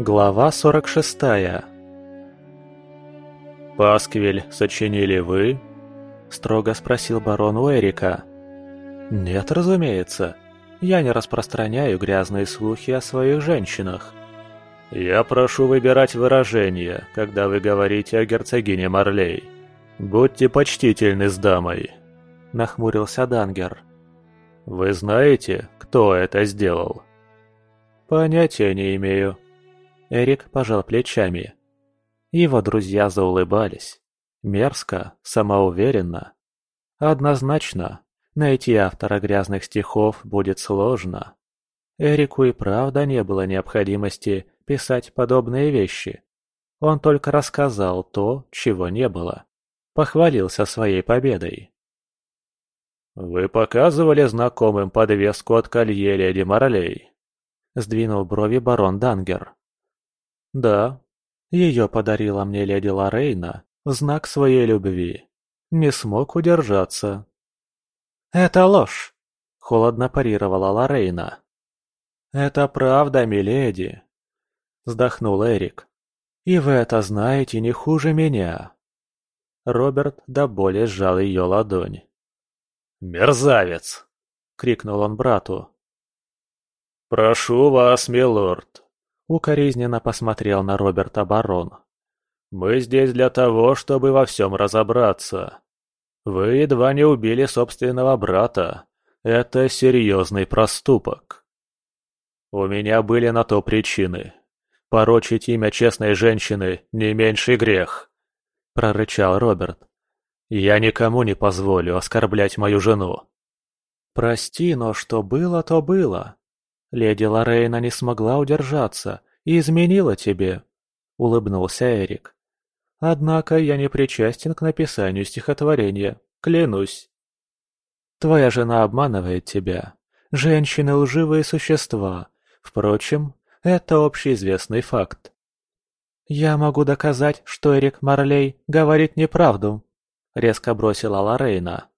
Глава 46 «Пасквиль сочинили вы?» – строго спросил барон у Эрика. «Нет, разумеется. Я не распространяю грязные слухи о своих женщинах». «Я прошу выбирать выражения, когда вы говорите о герцогине Марлей. Будьте почтительны с дамой», – нахмурился Дангер. «Вы знаете, кто это сделал?» «Понятия не имею». Эрик пожал плечами. Его друзья заулыбались. Мерзко, самоуверенно. Однозначно, найти автора грязных стихов будет сложно. Эрику и правда не было необходимости писать подобные вещи. Он только рассказал то, чего не было. Похвалился своей победой. «Вы показывали знакомым подвеску от колье леди Моралей?» – сдвинул брови барон Дангер. «Да, ее подарила мне леди Лорейна в знак своей любви. Не смог удержаться». «Это ложь!» – холодно парировала Лорейна. «Это правда, миледи!» – вздохнул Эрик. «И вы это знаете не хуже меня!» Роберт до боли сжал ее ладонь. «Мерзавец!» — крикнул он брату. «Прошу вас, милорд!» — укоризненно посмотрел на Роберта барон. «Мы здесь для того, чтобы во всем разобраться. Вы едва не убили собственного брата. Это серьезный проступок. У меня были на то причины. Порочить имя честной женщины – не меньший грех», – прорычал Роберт. Я никому не позволю оскорблять мою жену. Прости, но что было, то было. Леди Лорейна не смогла удержаться и изменила тебе, улыбнулся Эрик. Однако я не причастен к написанию стихотворения, клянусь. Твоя жена обманывает тебя. Женщины – лживые существа. Впрочем, это общеизвестный факт. Я могу доказать, что Эрик Марлей говорит неправду. — резко бросила Лорейна.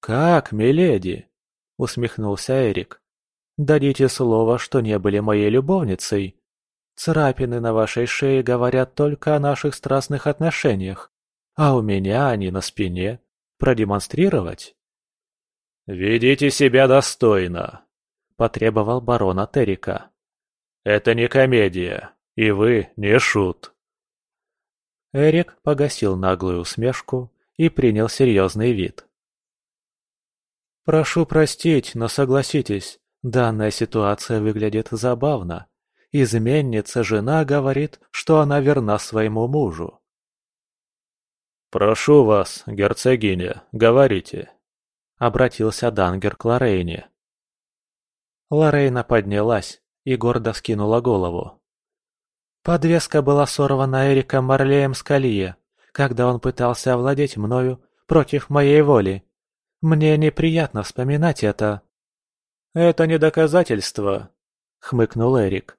«Как, миледи?» — усмехнулся Эрик. «Дадите слово, что не были моей любовницей. Царапины на вашей шее говорят только о наших страстных отношениях, а у меня они на спине. Продемонстрировать?» «Ведите себя достойно», — потребовал барон от Эрика. «Это не комедия, и вы не шут». Эрик погасил наглую усмешку и принял серьезный вид. «Прошу простить, но согласитесь, данная ситуация выглядит забавно. Изменница жена говорит, что она верна своему мужу». «Прошу вас, герцогиня, говорите», — обратился Дангер к Лорейне. Лорейна поднялась и гордо скинула голову. Подвеска была сорвана Эриком Марлеем с колье, когда он пытался овладеть мною против моей воли. Мне неприятно вспоминать это. «Это не доказательство», — хмыкнул Эрик.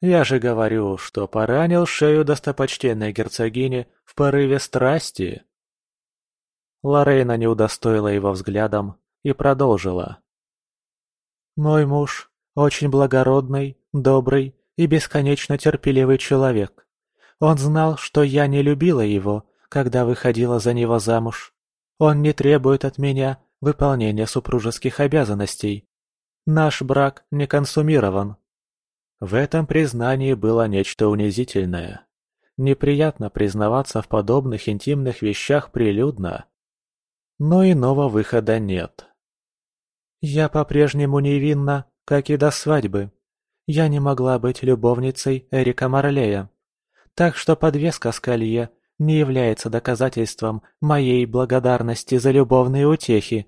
«Я же говорю, что поранил шею достопочтенной герцогини в порыве страсти». Лорейна не удостоила его взглядом и продолжила. «Мой муж очень благородный, добрый и бесконечно терпеливый человек. Он знал, что я не любила его, когда выходила за него замуж. Он не требует от меня выполнения супружеских обязанностей. Наш брак не консумирован. В этом признании было нечто унизительное. Неприятно признаваться в подобных интимных вещах прилюдно. Но иного выхода нет. Я по-прежнему невинна, как и до свадьбы. Я не могла быть любовницей Эрика Марлея. Так что подвеска с колье не является доказательством моей благодарности за любовные утехи.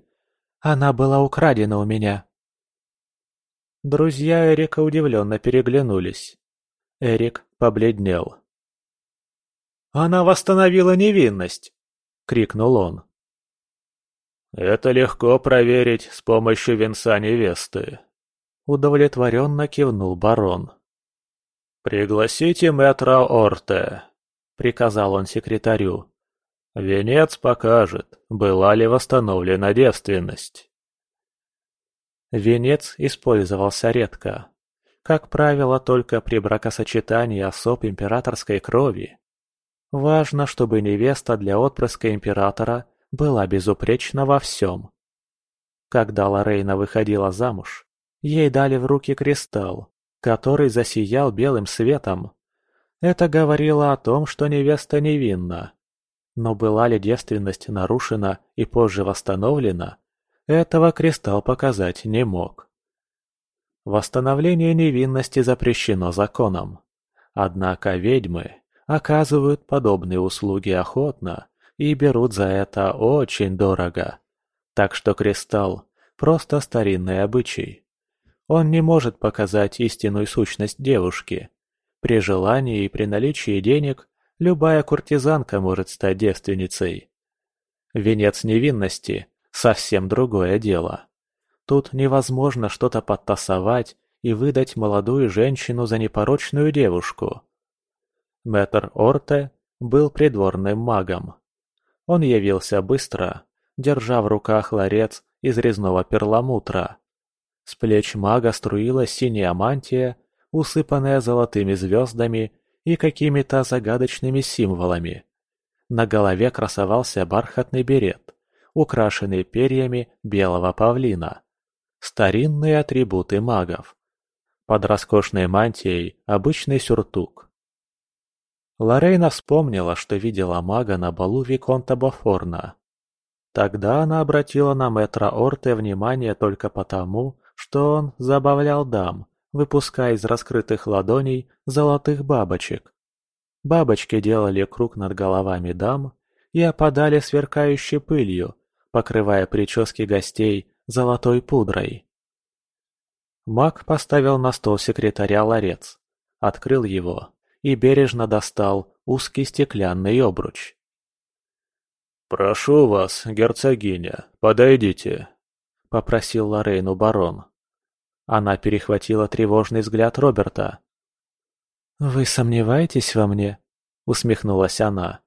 Она была украдена у меня. Друзья Эрика удивленно переглянулись. Эрик побледнел. «Она восстановила невинность!» — крикнул он. «Это легко проверить с помощью венца невесты», Удовлетворенно кивнул барон. «Пригласите мэтра Орте», — приказал он секретарю. «Венец покажет, была ли восстановлена девственность». Венец использовался редко. как правило, только при бракосочетании особ императорской крови. Важно, чтобы невеста для отпрыска императора была безупречна во всем. Когда Лорейна выходила замуж, ей дали в руки кристалл, который засиял белым светом. Это говорило о том, что невеста невинна. Но была ли девственность нарушена и позже восстановлена, этого кристалл показать не мог. Восстановление невинности запрещено законом. Однако ведьмы оказывают подобные услуги охотно и берут за это очень дорого. Так что кристалл – просто старинный обычай. Он не может показать истинную сущность девушки. При желании и при наличии денег любая куртизанка может стать девственницей. Венец невинности – совсем другое дело. Тут невозможно что-то подтасовать и выдать молодую женщину за непорочную девушку. Мэтр Орте был придворным магом. Он явился быстро, держа в руках ларец из резного перламутра. С плеч мага струилась синяя мантия, усыпанная золотыми звездами и какими-то загадочными символами. На голове красовался бархатный берет, украшенный перьями белого павлина. Старинные атрибуты магов. Под роскошной мантией обычный сюртук. Лорейна вспомнила, что видела мага на балу Виконта Бафорна. Тогда она обратила на мэтра Орте внимание только потому, что он забавлял дам, выпуская из раскрытых ладоней золотых бабочек. Бабочки делали круг над головами дам и опадали сверкающей пылью, покрывая прически гостей золотой пудрой. Маг поставил на стол секретаря ларец, открыл его и бережно достал узкий стеклянный обруч. «Прошу вас, герцогиня, подойдите», — попросил Лорейну барон. Она перехватила тревожный взгляд Роберта. «Вы сомневаетесь во мне?» — усмехнулась она.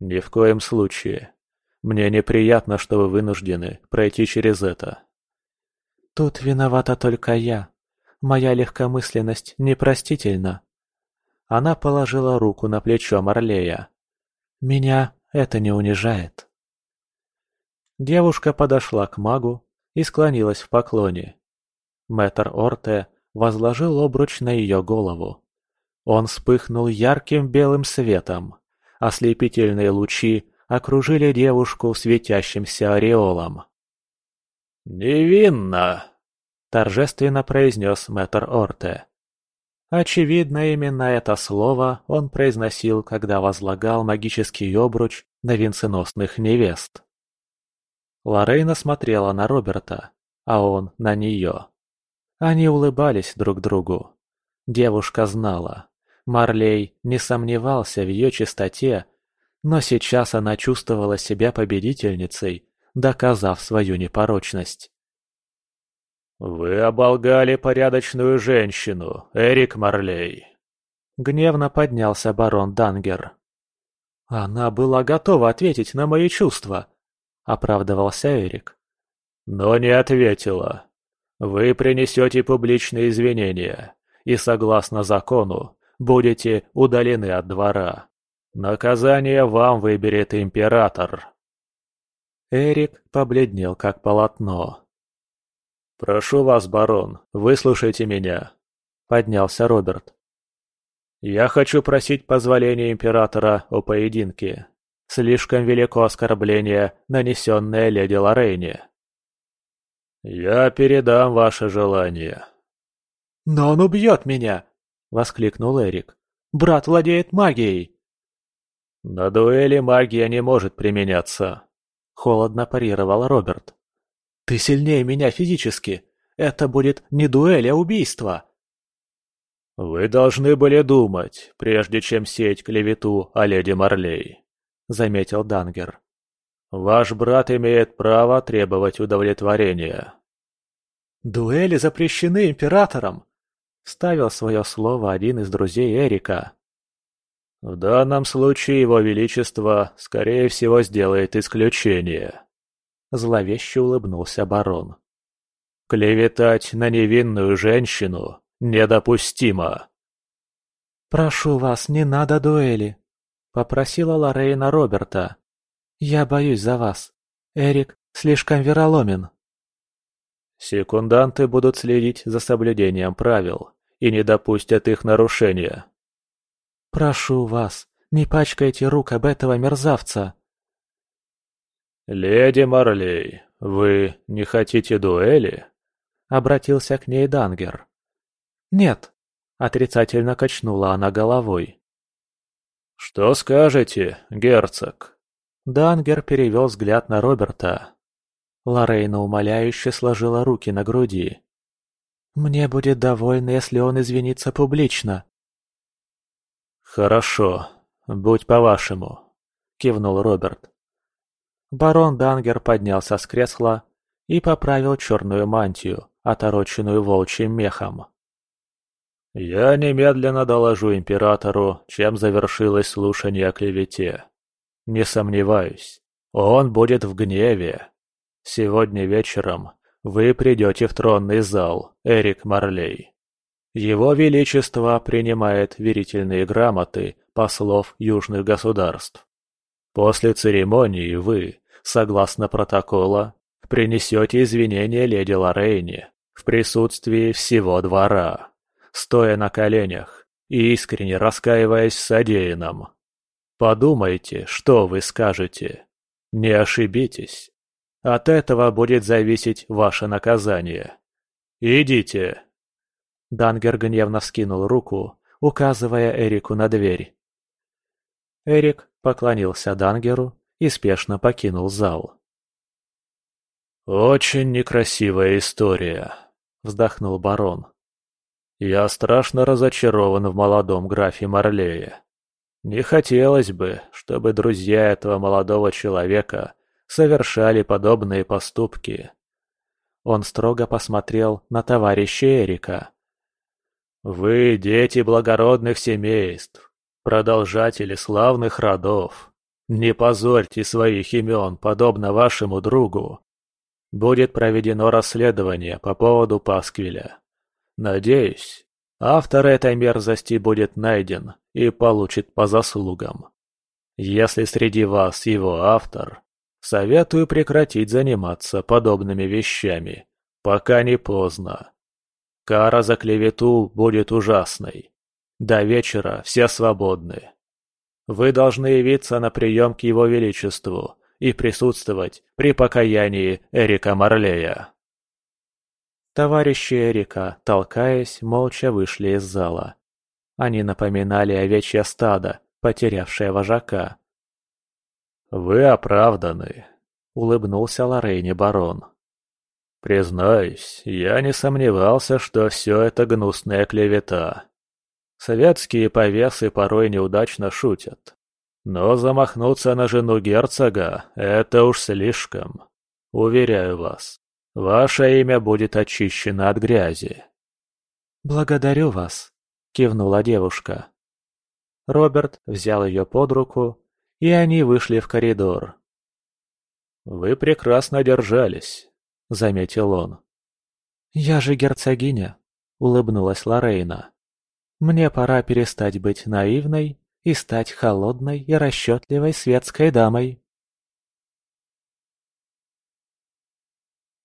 «Ни в коем случае. Мне неприятно, что вы вынуждены пройти через это». «Тут виновата только я. Моя легкомысленность непростительна». Она положила руку на плечо Марлея. «Меня это не унижает». Девушка подошла к магу и склонилась в поклоне. Мэтр Орте возложил обруч на ее голову. Он вспыхнул ярким белым светом. Ослепительные лучи окружили девушку светящимся ореолом. «Невинно!» – торжественно произнес мэтр Орте. Очевидно, именно это слово он произносил, когда возлагал магический обруч на венценосных невест. Лорейна смотрела на Роберта, а он на нее. Они улыбались друг другу. Девушка знала. Марлей не сомневался в ее чистоте, но сейчас она чувствовала себя победительницей, доказав свою непорочность. «Вы оболгали порядочную женщину, Эрик Марлей!» Гневно поднялся барон Дангер. «Она была готова ответить на мои чувства», — оправдывался Эрик. «Но не ответила. Вы принесете публичные извинения и, согласно закону, будете удалены от двора. Наказание вам выберет император». Эрик побледнел как полотно. «Прошу вас, барон, выслушайте меня», — поднялся Роберт. «Я хочу просить позволения императора о поединке. Слишком велико оскорбление, нанесенное леди Лорейне». «Я передам ваше желание». «Но он убьет меня!» — воскликнул Эрик. «Брат владеет магией!» «На дуэли магия не может применяться», — холодно парировал Роберт. Ты сильнее меня физически. Это будет не дуэль, а убийство. Вы должны были думать, прежде чем сеять клевету о леди Марлей, заметил Дангер. Ваш брат имеет право требовать удовлетворения. Дуэли запрещены императором, вставил свое слово один из друзей Эрика. В данном случае его величество, скорее всего, сделает исключение. Зловеще улыбнулся барон. «Клеветать на невинную женщину недопустимо!» «Прошу вас, не надо дуэли!» — попросила Лорейна Роберта. «Я боюсь за вас. Эрик слишком вероломен». Секунданты будут следить за соблюдением правил и не допустят их нарушения. «Прошу вас, не пачкайте рук об этого мерзавца!» «Леди Марлей, вы не хотите дуэли?» — обратился к ней Дангер. «Нет», — отрицательно качнула она головой. «Что скажете, герцог?» Дангер перевел взгляд на Роберта. Лорейна умоляюще сложила руки на груди. «Мне будет довольно, если он извинится публично». «Хорошо, будь по-вашему», — кивнул Роберт. Барон Дангер поднялся с кресла и поправил черную мантию, отороченную волчьим мехом. «Я немедленно доложу императору, чем завершилось слушание о клевете. Не сомневаюсь, он будет в гневе. Сегодня вечером вы придете в тронный зал, Эрик Марлей. Его Величество принимает верительные грамоты послов южных государств. После церемонии вы, согласно протокола, принесете извинения леди Лорейне в присутствии всего двора, стоя на коленях и искренне раскаиваясь в содеянном. Подумайте, что вы скажете. Не ошибитесь. От этого будет зависеть ваше наказание. Идите. Дангер гневно вскинул руку, указывая Эрику на дверь. Эрик поклонился Дангеру и спешно покинул зал. «Очень некрасивая история», — вздохнул барон. «Я страшно разочарован в молодом графе Марлее. Не хотелось бы, чтобы друзья этого молодого человека совершали подобные поступки». Он строго посмотрел на товарища Эрика. «Вы дети благородных семейств, продолжатели славных родов. Не позорьте своих имен, подобно вашему другу. Будет проведено расследование по поводу Пасквиля. Надеюсь, автор этой мерзости будет найден и получит по заслугам. Если среди вас его автор, советую прекратить заниматься подобными вещами, пока не поздно. Кара за клевету будет ужасной. До вечера все свободны. Вы должны явиться на прием к его величеству и присутствовать при покаянии Эрика Марлея». Товарищи Эрика, толкаясь, молча вышли из зала. Они напоминали овечье стадо, потерявшее вожака. «Вы оправданы», — улыбнулся Лорейне барон. «Признаюсь, я не сомневался, что все это гнусная клевета. Советские повесы порой неудачно шутят. Но замахнуться на жену герцога – это уж слишком. Уверяю вас, ваше имя будет очищено от грязи. «Благодарю вас», – кивнула девушка. Роберт взял ее под руку, и они вышли в коридор. «Вы прекрасно держались», — заметил он. «Я же герцогиня», — улыбнулась Лорейна. Мне пора перестать быть наивной и стать холодной и расчетливой светской дамой.